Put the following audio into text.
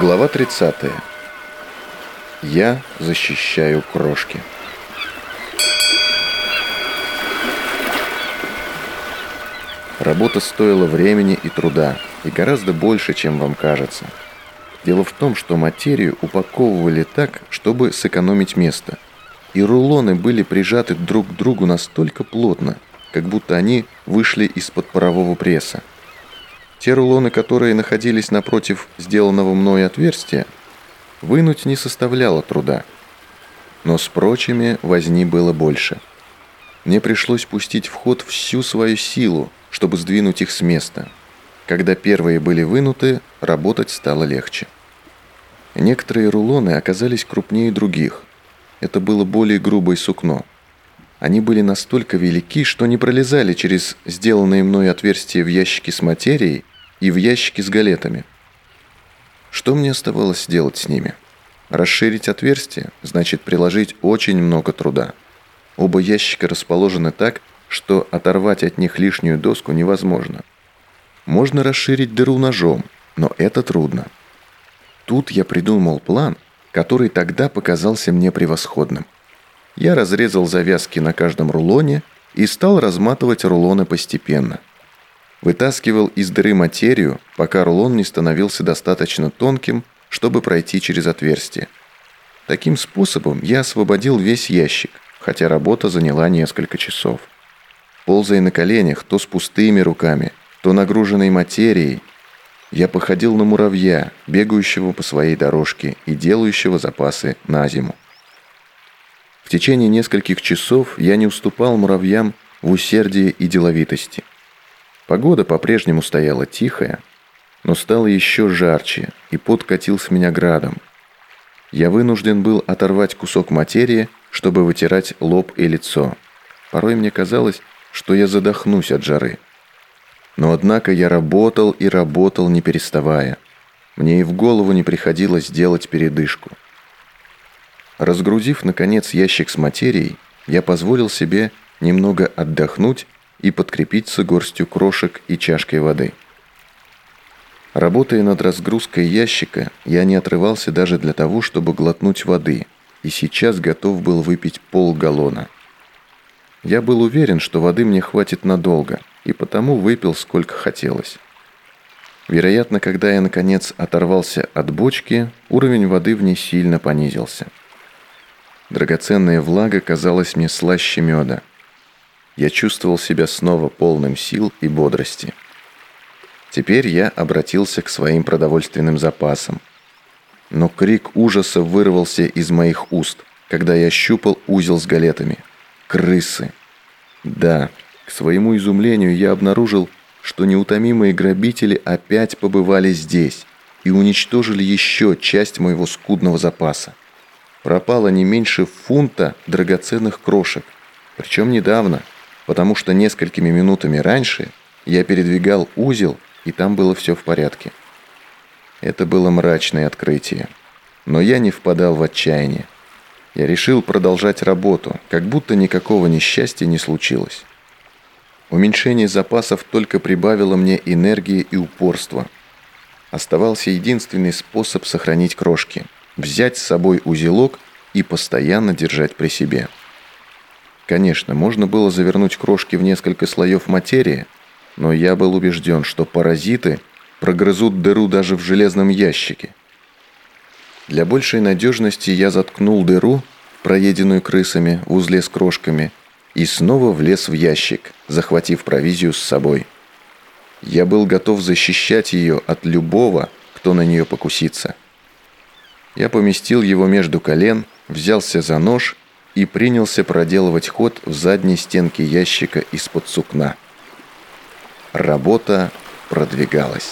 Глава 30. Я защищаю крошки. Работа стоила времени и труда, и гораздо больше, чем вам кажется. Дело в том, что материю упаковывали так, чтобы сэкономить место. И рулоны были прижаты друг к другу настолько плотно, как будто они вышли из-под парового пресса. Те рулоны, которые находились напротив сделанного мной отверстия, вынуть не составляло труда. Но с прочими возни было больше. Мне пришлось пустить в ход всю свою силу, чтобы сдвинуть их с места. Когда первые были вынуты, работать стало легче. Некоторые рулоны оказались крупнее других. Это было более грубое сукно. Они были настолько велики, что не пролезали через сделанные мной отверстия в ящике с материей и в ящике с галетами. Что мне оставалось делать с ними? Расширить отверстие значит приложить очень много труда. Оба ящика расположены так, что оторвать от них лишнюю доску невозможно. Можно расширить дыру ножом, но это трудно. Тут я придумал план, который тогда показался мне превосходным. Я разрезал завязки на каждом рулоне и стал разматывать рулоны постепенно – Вытаскивал из дыры материю, пока рулон не становился достаточно тонким, чтобы пройти через отверстие. Таким способом я освободил весь ящик, хотя работа заняла несколько часов. Ползая на коленях, то с пустыми руками, то нагруженной материей, я походил на муравья, бегающего по своей дорожке и делающего запасы на зиму. В течение нескольких часов я не уступал муравьям в усердии и деловитости. Погода по-прежнему стояла тихая, но стало еще жарче, и пот катил с меня градом. Я вынужден был оторвать кусок материи, чтобы вытирать лоб и лицо. Порой мне казалось, что я задохнусь от жары. Но однако я работал и работал, не переставая. Мне и в голову не приходилось делать передышку. Разгрузив, наконец, ящик с материей, я позволил себе немного отдохнуть и подкрепиться горстью крошек и чашкой воды. Работая над разгрузкой ящика, я не отрывался даже для того, чтобы глотнуть воды, и сейчас готов был выпить полгаллона. Я был уверен, что воды мне хватит надолго, и потому выпил сколько хотелось. Вероятно, когда я наконец оторвался от бочки, уровень воды в ней сильно понизился. Драгоценная влага казалась мне слаще меда – я чувствовал себя снова полным сил и бодрости. Теперь я обратился к своим продовольственным запасам. Но крик ужаса вырвался из моих уст, когда я щупал узел с галетами. Крысы. Да, к своему изумлению я обнаружил, что неутомимые грабители опять побывали здесь и уничтожили еще часть моего скудного запаса. Пропало не меньше фунта драгоценных крошек, причем недавно – потому что несколькими минутами раньше я передвигал узел, и там было все в порядке. Это было мрачное открытие. Но я не впадал в отчаяние. Я решил продолжать работу, как будто никакого несчастья не случилось. Уменьшение запасов только прибавило мне энергии и упорства. Оставался единственный способ сохранить крошки – взять с собой узелок и постоянно держать при себе – Конечно, можно было завернуть крошки в несколько слоев материи, но я был убежден, что паразиты прогрызут дыру даже в железном ящике. Для большей надежности я заткнул дыру, проеденную крысами, в узле с крошками, и снова влез в ящик, захватив провизию с собой. Я был готов защищать ее от любого, кто на нее покусится. Я поместил его между колен, взялся за нож и принялся проделывать ход в задней стенке ящика из-под сукна. Работа продвигалась.